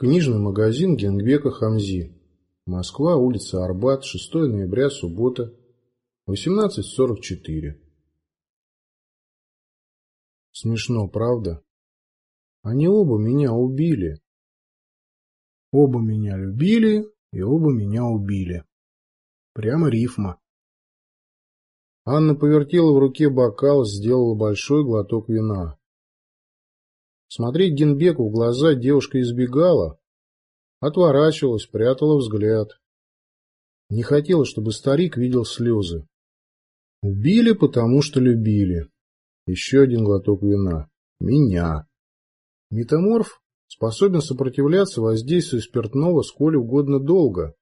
Книжный магазин Генгбека Хамзи. Москва, улица Арбат, 6 ноября, суббота, 18.44. Смешно, правда? Они оба меня убили. Оба меня любили, и оба меня убили. Прямо рифма. Анна повертела в руке бокал, сделала большой глоток вина. Смотреть Генбеку в глаза девушка избегала, отворачивалась, прятала взгляд. Не хотела, чтобы старик видел слезы. Убили, потому что любили. Еще один глоток вина. Меня. Метаморф способен сопротивляться воздействию спиртного сколь угодно долго.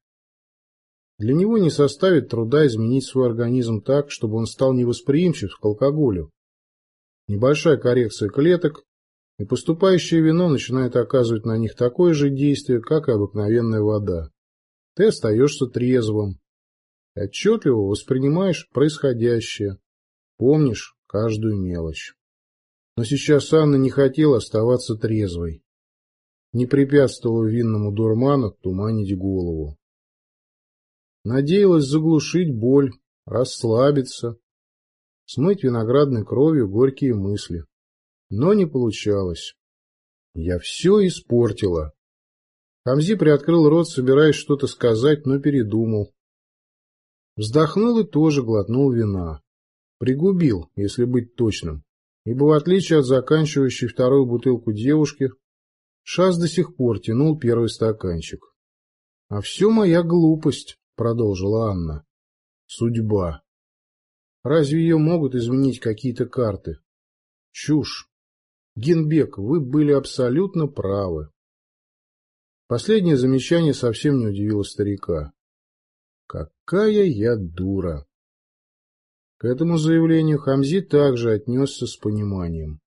Для него не составит труда изменить свой организм так, чтобы он стал невосприимчив к алкоголю. Небольшая коррекция клеток, и поступающее вино начинает оказывать на них такое же действие, как и обыкновенная вода. Ты остаешься трезвым. Отчетливо воспринимаешь происходящее. Помнишь каждую мелочь. Но сейчас Анна не хотела оставаться трезвой. Не препятствовала винному дурману туманить голову. Надеялась заглушить боль, расслабиться, смыть виноградной кровью горькие мысли. Но не получалось. Я все испортила. Хамзи приоткрыл рот, собираясь что-то сказать, но передумал. Вздохнул и тоже глотнул вина. Пригубил, если быть точным, ибо в отличие от заканчивающей вторую бутылку девушки, Шас до сих пор тянул первый стаканчик. — А все моя глупость, — продолжила Анна. — Судьба. Разве ее могут изменить какие-то карты? Чушь. Генбек, вы были абсолютно правы. Последнее замечание совсем не удивило старика. Какая я дура! К этому заявлению Хамзи также отнесся с пониманием.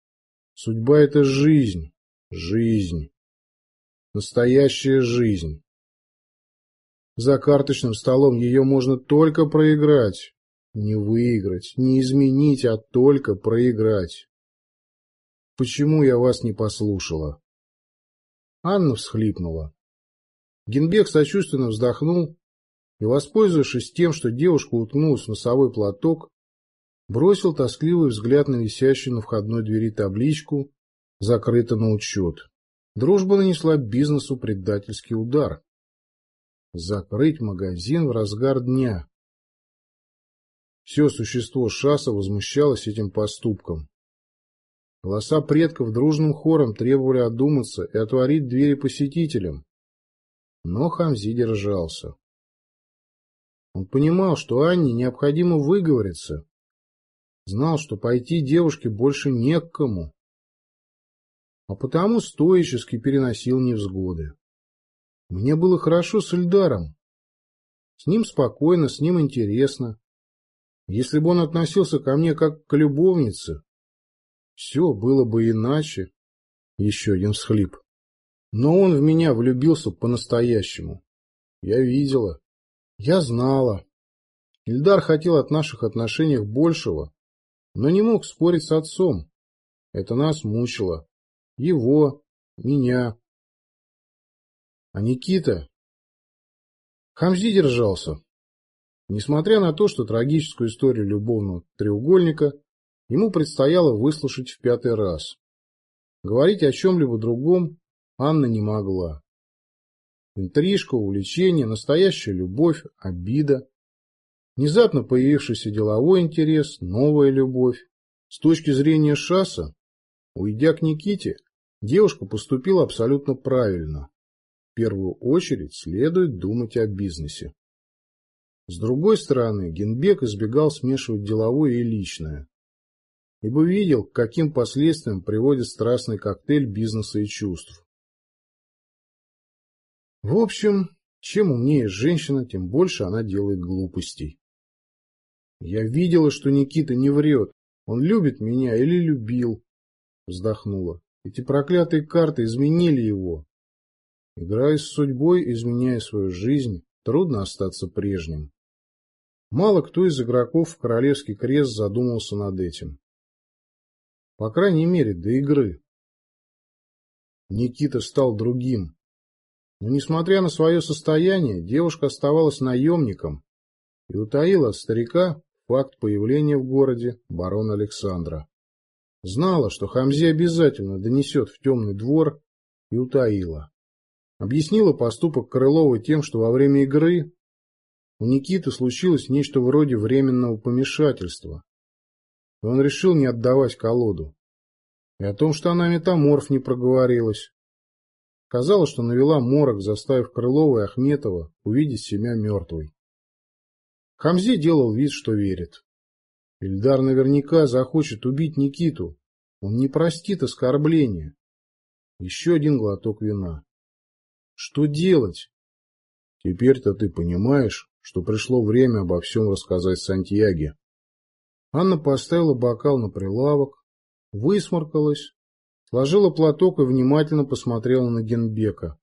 Судьба — это жизнь, жизнь, настоящая жизнь. За карточным столом ее можно только проиграть, не выиграть, не изменить, а только проиграть. Почему я вас не послушала? Анна всхлипнула. Генбек сочувственно вздохнул и, воспользовавшись тем, что девушка уткнулась в носовой платок, бросил тоскливый взгляд на висящую на входной двери табличку «Закрыто на учет». Дружба нанесла бизнесу предательский удар. Закрыть магазин в разгар дня. Все существо Шаса возмущалось этим поступком. Голоса предков дружным хором требовали одуматься и отворить двери посетителям. Но Хамзи держался. Он понимал, что Анне необходимо выговориться. Знал, что пойти девушке больше не к кому. А потому стоически переносил невзгоды. Мне было хорошо с Эльдаром. С ним спокойно, с ним интересно. Если бы он относился ко мне как к любовнице, все было бы иначе. Еще один всхлип. Но он в меня влюбился по-настоящему. Я видела. Я знала. Ильдар хотел от наших отношений большего, но не мог спорить с отцом. Это нас мучило. Его, меня. А Никита... Хамзи держался. Несмотря на то, что трагическую историю любовного треугольника ему предстояло выслушать в пятый раз. Говорить о чем-либо другом Анна не могла. Интрижка, увлечение, настоящая любовь, обида. Внезапно появившийся деловой интерес, новая любовь. С точки зрения Шаса, уйдя к Никите, девушка поступила абсолютно правильно. В первую очередь следует думать о бизнесе. С другой стороны, Генбек избегал смешивать деловое и личное ибо видел, к каким последствиям приводит страстный коктейль бизнеса и чувств. В общем, чем умнее женщина, тем больше она делает глупостей. Я видела, что Никита не врет. Он любит меня или любил. Вздохнула. Эти проклятые карты изменили его. Играя с судьбой, изменяя свою жизнь, трудно остаться прежним. Мало кто из игроков в Королевский крест задумался над этим. По крайней мере, до игры. Никита стал другим. Но, несмотря на свое состояние, девушка оставалась наемником и утаила от старика факт появления в городе барона Александра. Знала, что Хамзе обязательно донесет в темный двор, и утаила. Объяснила поступок Крылова тем, что во время игры у Никиты случилось нечто вроде временного помешательства, он решил не отдавать колоду. И о том, что она метаморф не проговорилась. Казалось, что навела морок, заставив Крылова и Ахметова увидеть себя мертвой. Хамзе делал вид, что верит. Ильдар наверняка захочет убить Никиту. Он не простит оскорбления. Еще один глоток вина. Что делать? Теперь-то ты понимаешь, что пришло время обо всем рассказать Сантьяге. Анна поставила бокал на прилавок, высморкалась, сложила платок и внимательно посмотрела на Генбека.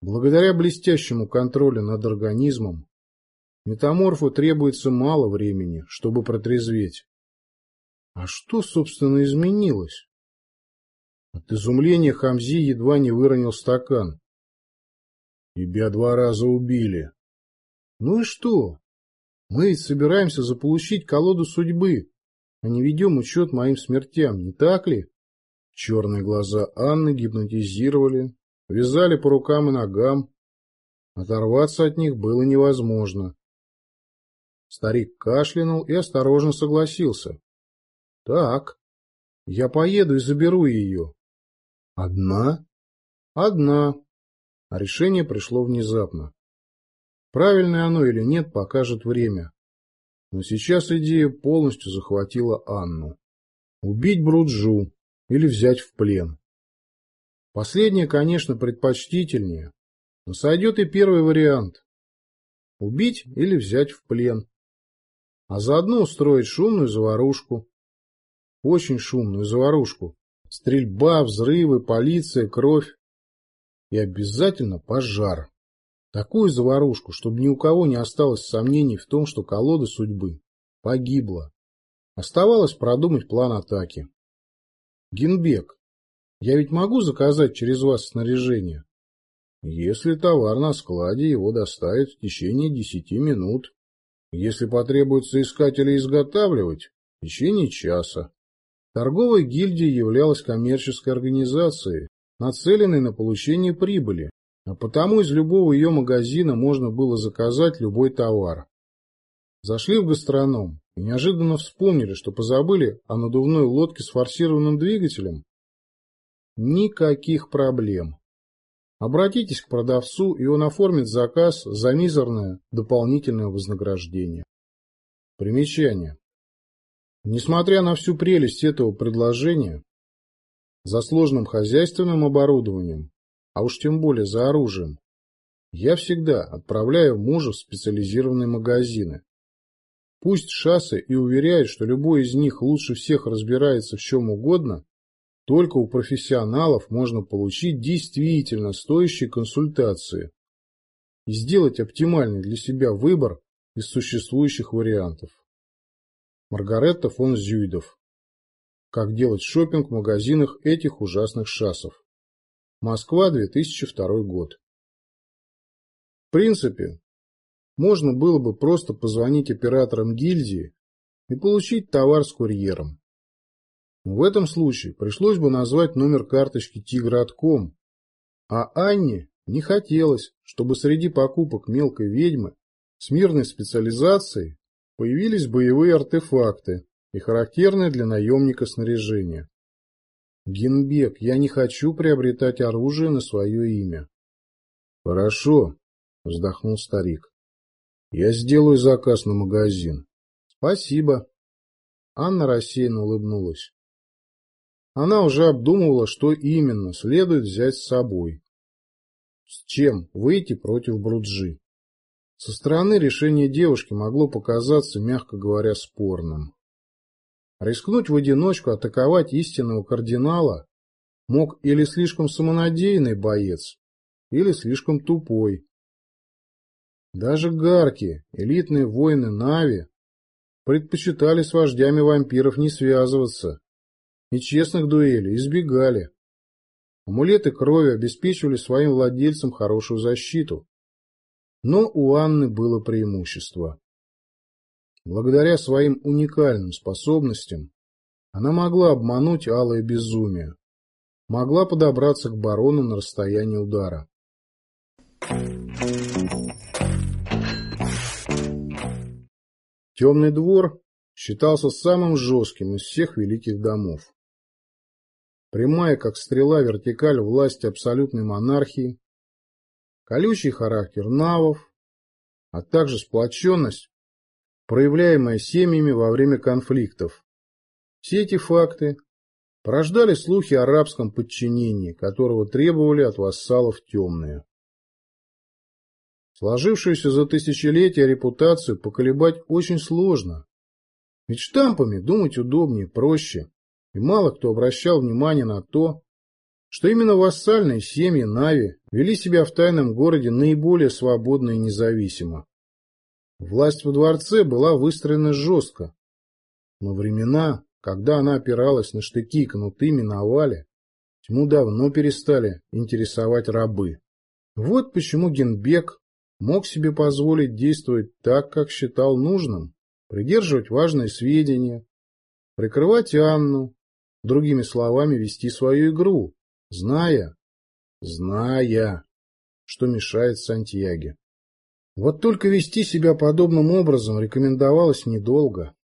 Благодаря блестящему контролю над организмом, метаморфу требуется мало времени, чтобы протрезветь. А что, собственно, изменилось? От изумления Хамзи едва не выронил стакан. Тебя два раза убили. Ну и что? Мы ведь собираемся заполучить колоду судьбы, а не ведем учет моим смертям, не так ли? Черные глаза Анны гипнотизировали, вязали по рукам и ногам. Оторваться от них было невозможно. Старик кашлянул и осторожно согласился. — Так, я поеду и заберу ее. — Одна? — Одна. А решение пришло внезапно. Правильное оно или нет, покажет время. Но сейчас идея полностью захватила Анну. Убить Бруджу или взять в плен. Последнее, конечно, предпочтительнее, но сойдет и первый вариант. Убить или взять в плен. А заодно устроить шумную заварушку. Очень шумную заварушку. Стрельба, взрывы, полиция, кровь. И обязательно пожар. Такую заварушку, чтобы ни у кого не осталось сомнений в том, что колода судьбы погибла. Оставалось продумать план атаки. Генбек, я ведь могу заказать через вас снаряжение? Если товар на складе, его доставят в течение десяти минут. Если потребуется искать или изготавливать, в течение часа. Торговая гильдия являлась коммерческой организацией, нацеленной на получение прибыли, а потому из любого ее магазина можно было заказать любой товар. Зашли в гастроном и неожиданно вспомнили, что позабыли о надувной лодке с форсированным двигателем. Никаких проблем. Обратитесь к продавцу, и он оформит заказ за мизерное дополнительное вознаграждение. Примечание. Несмотря на всю прелесть этого предложения, за сложным хозяйственным оборудованием а уж тем более за оружием, я всегда отправляю мужа в специализированные магазины. Пусть шассы и уверяют, что любой из них лучше всех разбирается в чем угодно, только у профессионалов можно получить действительно стоящие консультации и сделать оптимальный для себя выбор из существующих вариантов. Маргаретта фон Зюйдов. Как делать шопинг в магазинах этих ужасных шассов. Москва, 2002 год. В принципе, можно было бы просто позвонить операторам гильдии и получить товар с курьером. В этом случае пришлось бы назвать номер карточки Тигра.ком, а Анне не хотелось, чтобы среди покупок мелкой ведьмы с мирной специализацией появились боевые артефакты и характерное для наемника снаряжение. Генбек, я не хочу приобретать оружие на свое имя. Хорошо, вздохнул старик. Я сделаю заказ на магазин. Спасибо. Анна рассеянно улыбнулась. Она уже обдумывала, что именно следует взять с собой. С чем выйти против Бруджи. Со стороны решение девушки могло показаться, мягко говоря, спорным. Рискнуть в одиночку атаковать истинного кардинала мог или слишком самонадеянный боец, или слишком тупой. Даже гарки, элитные воины Нави, предпочитали с вождями вампиров не связываться и честных дуэлей избегали. Амулеты крови обеспечивали своим владельцам хорошую защиту. Но у Анны было преимущество. Благодаря своим уникальным способностям она могла обмануть алое безумие, могла подобраться к барону на расстоянии удара. Темный двор считался самым жестким из всех великих домов. Прямая, как стрела, вертикаль власти абсолютной монархии, колючий характер навов, а также сплоченность, проявляемая семьями во время конфликтов. Все эти факты порождали слухи о арабском подчинении, которого требовали от вассалов темные. Сложившуюся за тысячелетия репутацию поколебать очень сложно. Ведь штампами думать удобнее, проще, и мало кто обращал внимание на то, что именно вассальные семьи Нави вели себя в тайном городе наиболее свободно и независимо. Власть во дворце была выстроена жестко, но времена, когда она опиралась на штыки и кнуты, миновали, тьму давно перестали интересовать рабы. Вот почему Генбек мог себе позволить действовать так, как считал нужным, придерживать важные сведения, прикрывать Анну, другими словами, вести свою игру, зная, зная, что мешает Сантьяге. Вот только вести себя подобным образом рекомендовалось недолго.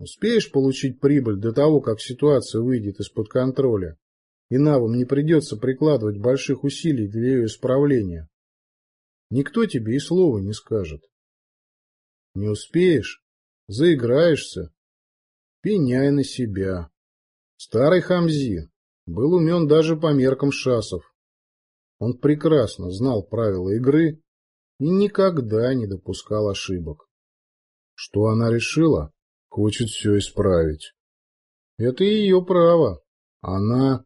Успеешь получить прибыль до того, как ситуация выйдет из-под контроля, и навам не придется прикладывать больших усилий для ее исправления. Никто тебе и слова не скажет. Не успеешь, заиграешься, пеняй на себя. Старый Хамзи был умен даже по меркам шасов. Он прекрасно знал правила игры и никогда не допускал ошибок. Что она решила? Хочет все исправить. Это ее право. Она...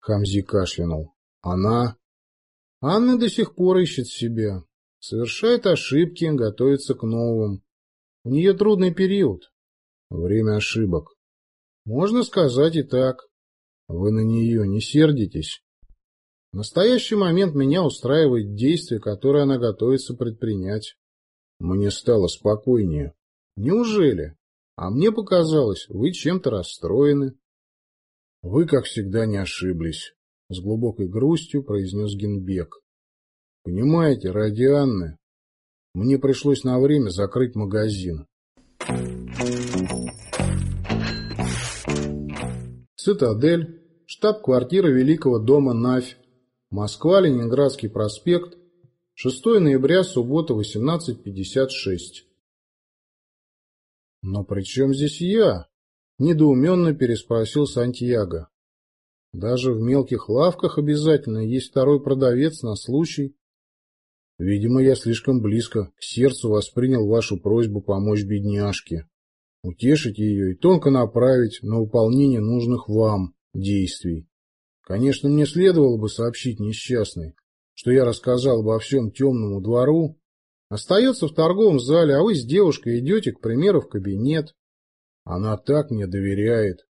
Хамзи кашлянул. Она Анна до сих пор ищет себя, совершает ошибки, готовится к новым. У нее трудный период. Время ошибок. Можно сказать и так. Вы на нее не сердитесь? В настоящий момент меня устраивает действие, которое она готовится предпринять. Мне стало спокойнее. Неужели? А мне показалось, вы чем-то расстроены. Вы, как всегда, не ошиблись. — с глубокой грустью произнес Генбек. «Понимаете, ради Анны мне пришлось на время закрыть магазин». Цитадель, штаб-квартира Великого дома Навь, Москва, Ленинградский проспект, 6 ноября, суббота, 18.56. «Но при чем здесь я?» — недоуменно переспросил Сантьяго. Даже в мелких лавках обязательно есть второй продавец на случай. Видимо, я слишком близко к сердцу воспринял вашу просьбу помочь бедняжке, утешить ее и тонко направить на выполнение нужных вам действий. Конечно, мне следовало бы сообщить несчастной, что я рассказал обо всем темному двору. Остается в торговом зале, а вы с девушкой идете, к примеру, в кабинет. Она так мне доверяет.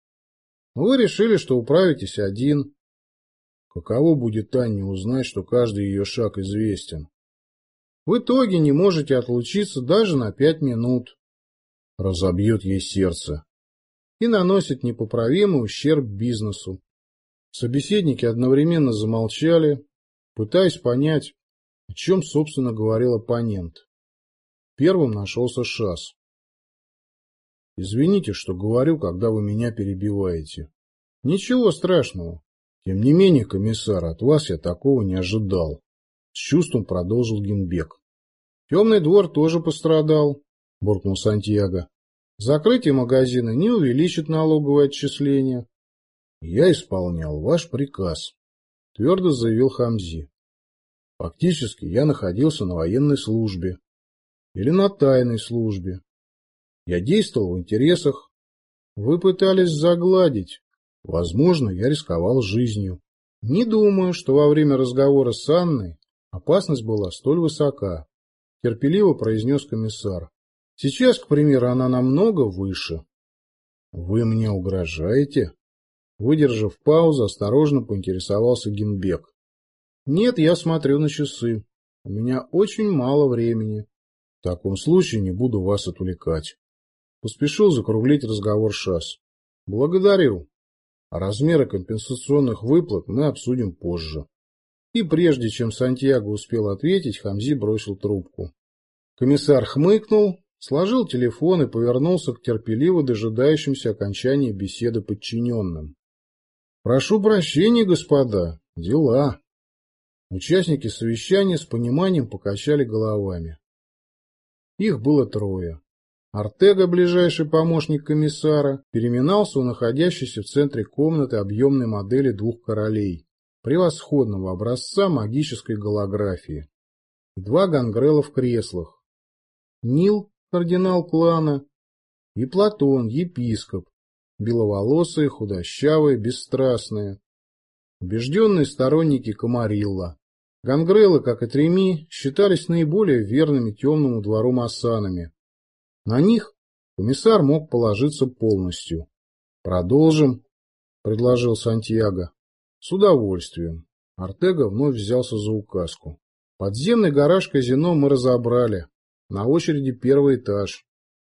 Вы решили, что управитесь один. Каково будет Анне узнать, что каждый ее шаг известен? В итоге не можете отлучиться даже на пять минут. Разобьет ей сердце и наносит непоправимый ущерб бизнесу. Собеседники одновременно замолчали, пытаясь понять, о чем, собственно, говорил оппонент. Первым нашелся Шас. Извините, что говорю, когда вы меня перебиваете. Ничего страшного. Тем не менее, комиссар, от вас я такого не ожидал. С чувством продолжил Генбек. Темный двор тоже пострадал, буркнул Сантьяго. Закрытие магазина не увеличит налоговое отчисление. Я исполнял ваш приказ, твердо заявил Хамзи. Фактически я находился на военной службе или на тайной службе. Я действовал в интересах. Вы пытались загладить. Возможно, я рисковал жизнью. Не думаю, что во время разговора с Анной опасность была столь высока, терпеливо произнес комиссар. Сейчас, к примеру, она намного выше. Вы мне угрожаете? Выдержав паузу, осторожно поинтересовался Генбек. Нет, я смотрю на часы. У меня очень мало времени. В таком случае не буду вас отвлекать. Поспешил закруглить разговор ШАС. Благодарю. Размеры компенсационных выплат мы обсудим позже. И прежде чем Сантьяго успел ответить, Хамзи бросил трубку. Комиссар хмыкнул, сложил телефон и повернулся к терпеливо дожидающимся окончания беседы подчиненным. «Прошу прощения, господа, дела». Участники совещания с пониманием покачали головами. Их было трое. Артега, ближайший помощник комиссара, переминался у находящейся в центре комнаты объемной модели двух королей, превосходного образца магической голографии. Два гангрела в креслах. Нил, кардинал клана, и Платон, епископ, беловолосые, худощавые, бесстрастные. Убежденные сторонники Камарилла. Гангрелы, как и Треми, считались наиболее верными темному двору массанами, на них комиссар мог положиться полностью. «Продолжим», — предложил Сантьяго. «С удовольствием». Артега вновь взялся за указку. Подземный гараж казино мы разобрали. На очереди первый этаж.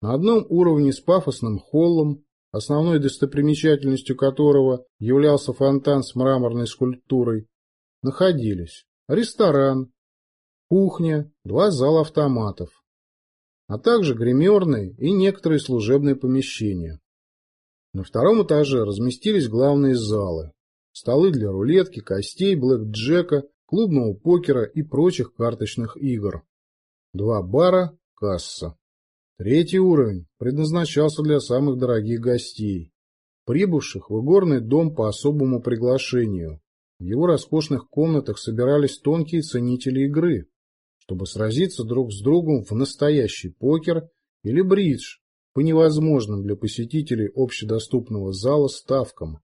На одном уровне с пафосным холлом, основной достопримечательностью которого являлся фонтан с мраморной скульптурой, находились ресторан, кухня, два зала автоматов а также гримерные и некоторые служебные помещения. На втором этаже разместились главные залы, столы для рулетки, костей, блэк-джека, клубного покера и прочих карточных игр. Два бара, касса. Третий уровень предназначался для самых дорогих гостей, прибывших в игорный дом по особому приглашению. В его роскошных комнатах собирались тонкие ценители игры, чтобы сразиться друг с другом в настоящий покер или бридж по невозможным для посетителей общедоступного зала ставкам.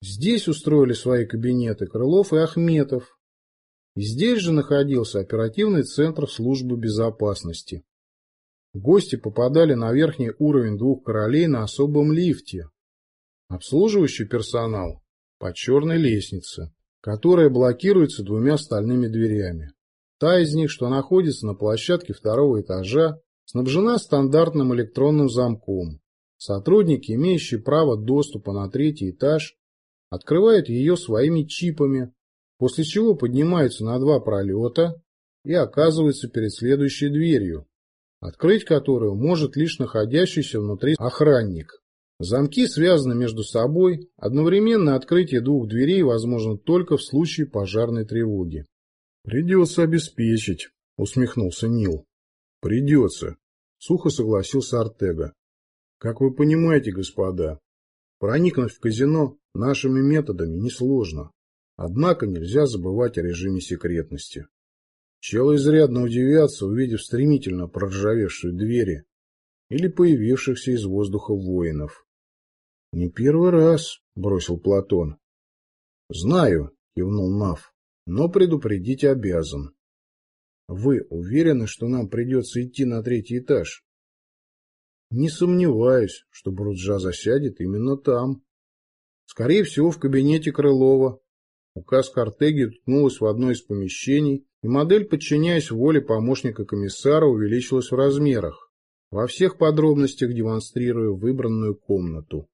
Здесь устроили свои кабинеты Крылов и Ахметов. И здесь же находился оперативный центр службы безопасности. Гости попадали на верхний уровень двух королей на особом лифте. Обслуживающий персонал по черной лестнице, которая блокируется двумя стальными дверями. Та из них, что находится на площадке второго этажа, снабжена стандартным электронным замком. Сотрудники, имеющие право доступа на третий этаж, открывают ее своими чипами, после чего поднимаются на два пролета и оказываются перед следующей дверью, открыть которую может лишь находящийся внутри охранник. Замки связаны между собой, одновременное открытие двух дверей возможно только в случае пожарной тревоги. Придется обеспечить, усмехнулся Нил. Придется, сухо согласился Артега. Как вы понимаете, господа, проникнуть в казино нашими методами несложно. Однако нельзя забывать о режиме секретности. Челы изрядно удивятся, увидев стремительно проржавевшие двери или появившихся из воздуха воинов. — Не первый раз, — бросил Платон. — Знаю, — кивнул Нав но предупредить обязан. Вы уверены, что нам придется идти на третий этаж? Не сомневаюсь, что Бруджа засядет именно там. Скорее всего, в кабинете Крылова. Указ Картеги ткнулась в одно из помещений, и модель, подчиняясь воле помощника комиссара, увеличилась в размерах, во всех подробностях демонстрируя выбранную комнату.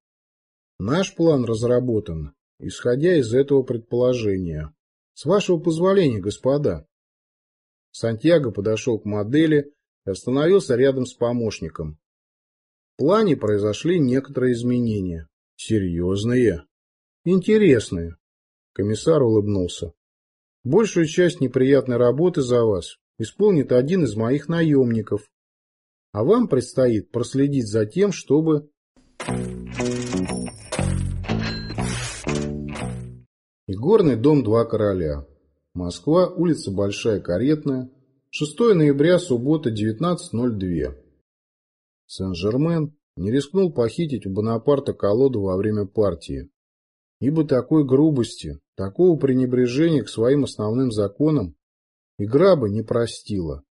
Наш план разработан, исходя из этого предположения. С вашего позволения, господа. Сантьяго подошел к модели и остановился рядом с помощником. В плане произошли некоторые изменения. Серьезные. Интересные. Комиссар улыбнулся. Большую часть неприятной работы за вас исполнит один из моих наемников. А вам предстоит проследить за тем, чтобы... Игорный дом «Два короля». Москва, улица Большая Каретная, 6 ноября, суббота, 19.02. Сен-Жермен не рискнул похитить у Бонапарта колоду во время партии, ибо такой грубости, такого пренебрежения к своим основным законам игра бы не простила.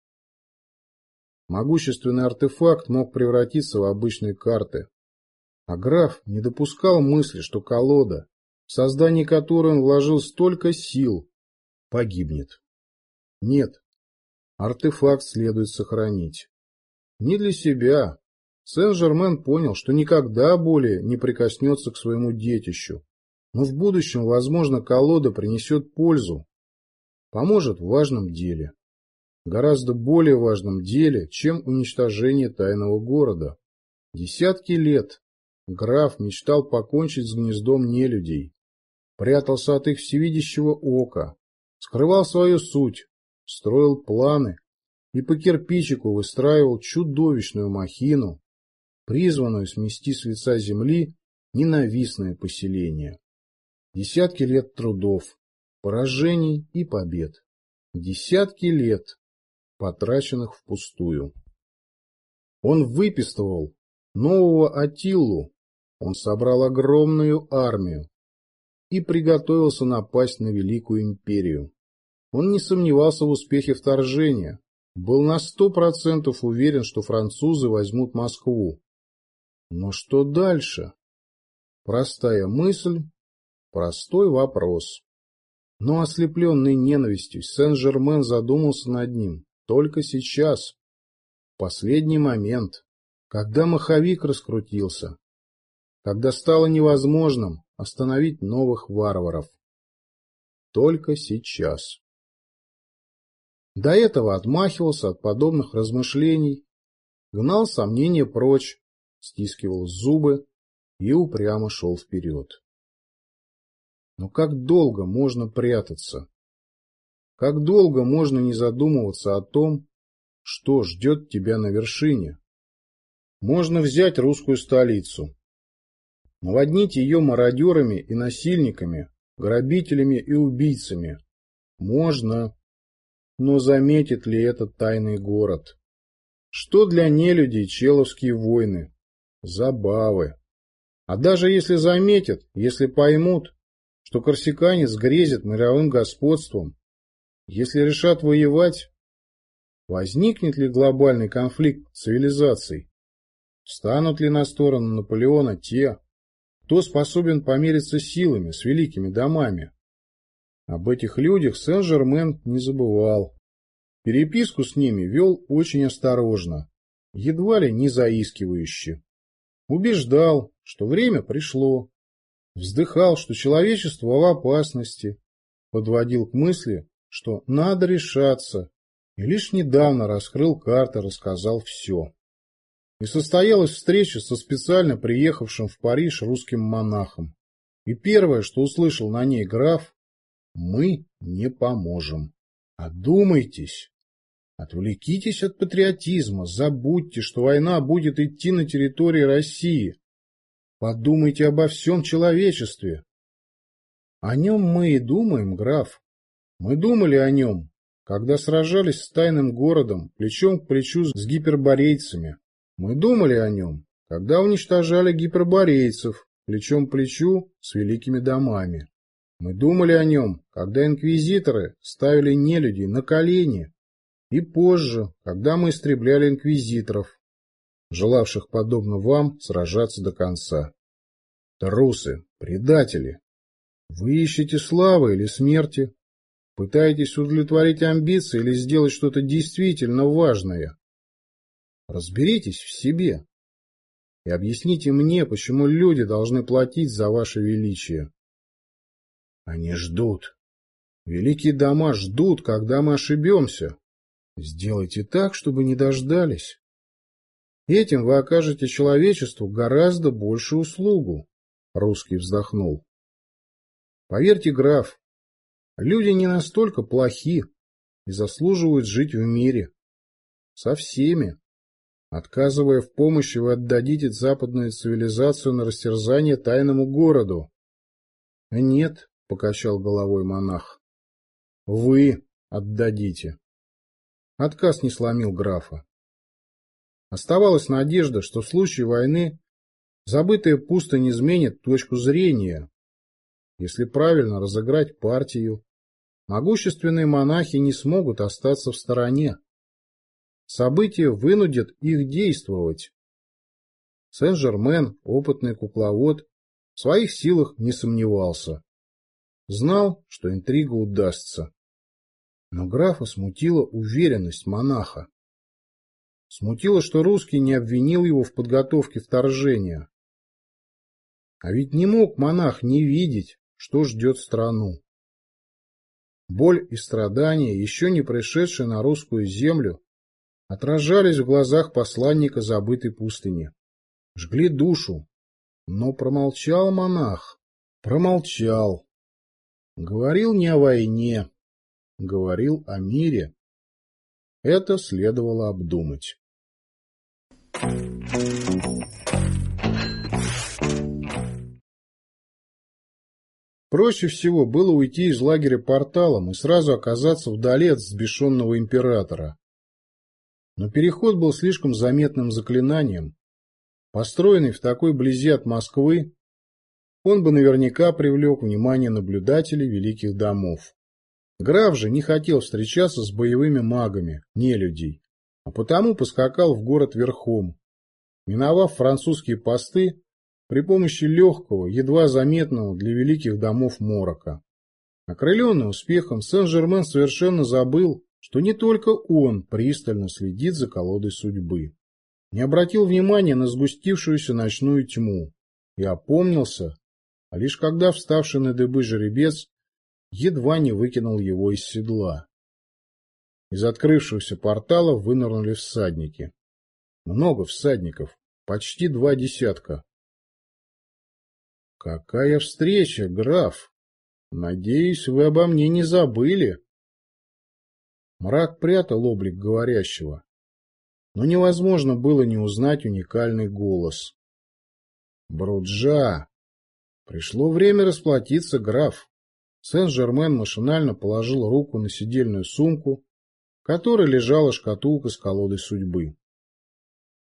Могущественный артефакт мог превратиться в обычные карты, А граф не допускал мысли, что колода, в создании которой он вложил столько сил, погибнет. Нет, артефакт следует сохранить. Не для себя. Сен-Жермен понял, что никогда более не прикоснется к своему детищу. Но в будущем, возможно, колода принесет пользу, поможет в важном деле. Гораздо более важном деле, чем уничтожение тайного города. Десятки лет граф мечтал покончить с гнездом нелюдей, прятался от их всевидящего ока, скрывал свою суть, строил планы и по кирпичику выстраивал чудовищную махину, призванную смести с лица земли ненавистное поселение. Десятки лет трудов, поражений и побед. Десятки лет, потраченных впустую. Он выпистывал нового Атиллу, он собрал огромную армию и приготовился напасть на Великую Империю. Он не сомневался в успехе вторжения, был на сто процентов уверен, что французы возьмут Москву. Но что дальше? Простая мысль, простой вопрос. Но ослепленный ненавистью Сен-Жермен задумался над ним только сейчас, последний момент, когда маховик раскрутился, когда стало невозможным остановить новых варваров. Только сейчас. До этого отмахивался от подобных размышлений, гнал сомнения прочь, стискивал зубы и упрямо шел вперед. Но как долго можно прятаться? Как долго можно не задумываться о том, что ждет тебя на вершине? Можно взять русскую столицу, наводнить ее мародерами и насильниками, грабителями и убийцами. Можно. Но заметит ли этот тайный город? Что для нелюдей человские войны? Забавы. А даже если заметят, если поймут, что корсиканец грезит мировым господством, если решат воевать, возникнет ли глобальный конфликт цивилизаций? Станут ли на сторону Наполеона те, кто способен помериться силами с великими домами? Об этих людях Сен-Жермен не забывал. Переписку с ними вел очень осторожно, едва ли не заискивающе. Убеждал, что время пришло. Вздыхал, что человечество в опасности. Подводил к мысли, что надо решаться. И лишь недавно раскрыл карты, рассказал все. И состоялась встреча со специально приехавшим в Париж русским монахом. И первое, что услышал на ней граф, мы не поможем. Одумайтесь. Отвлекитесь от патриотизма, забудьте, что война будет идти на территории России. Подумайте обо всем человечестве. О нем мы и думаем, граф. Мы думали о нем, когда сражались с тайным городом плечом к плечу с гиперборейцами. Мы думали о нем, когда уничтожали гиперборейцев плечом к плечу с великими домами. Мы думали о нем, когда инквизиторы ставили нелюдей на колени, и позже, когда мы истребляли инквизиторов, желавших, подобно вам, сражаться до конца. Трусы, предатели, вы ищете славы или смерти, пытаетесь удовлетворить амбиции или сделать что-то действительно важное. Разберитесь в себе и объясните мне, почему люди должны платить за ваше величие. Они ждут. Великие дома ждут, когда мы ошибемся. Сделайте так, чтобы не дождались. Этим вы окажете человечеству гораздо большую услугу. Русский вздохнул. Поверьте, граф, люди не настолько плохи и заслуживают жить в мире. Со всеми. Отказывая в помощи, вы отдадите западную цивилизацию на растерзание тайному городу. Нет, — покачал головой монах. — Вы отдадите. Отказ не сломил графа. Оставалась надежда, что в случае войны забытая пустынь изменит точку зрения. Если правильно разыграть партию, могущественные монахи не смогут остаться в стороне. События вынудят их действовать. Сен-Жермен, опытный кукловод, в своих силах не сомневался. Знал, что интрига удастся. Но графа смутила уверенность монаха. Смутило, что русский не обвинил его в подготовке вторжения. А ведь не мог монах не видеть, что ждет страну. Боль и страдания, еще не пришедшие на русскую землю, отражались в глазах посланника забытой пустыни. Жгли душу. Но промолчал монах. Промолчал. Говорил не о войне. Говорил о мире. Это следовало обдумать. Проще всего было уйти из лагеря порталом и сразу оказаться вдали от взбешенного императора. Но переход был слишком заметным заклинанием. Построенный в такой близи от Москвы, он бы наверняка привлек внимание наблюдателей великих домов. Граф же не хотел встречаться с боевыми магами, не людей, а потому поскакал в город верхом. Миновав французские посты, при помощи легкого, едва заметного для великих домов морока. Окрыленный успехом, Сен-Жермен совершенно забыл, что не только он пристально следит за колодой судьбы. Не обратил внимания на сгустившуюся ночную тьму и опомнился, а лишь когда вставший на дыбы жеребец едва не выкинул его из седла. Из открывшегося портала вынырнули всадники. Много всадников, почти два десятка. Какая встреча, граф! Надеюсь, вы обо мне не забыли. Мрак прятал облик говорящего, но невозможно было не узнать уникальный голос. Бруджа! Пришло время расплатиться, граф. Сен-Жермен машинально положил руку на сидельную сумку, которой лежала шкатулка с колодой судьбы.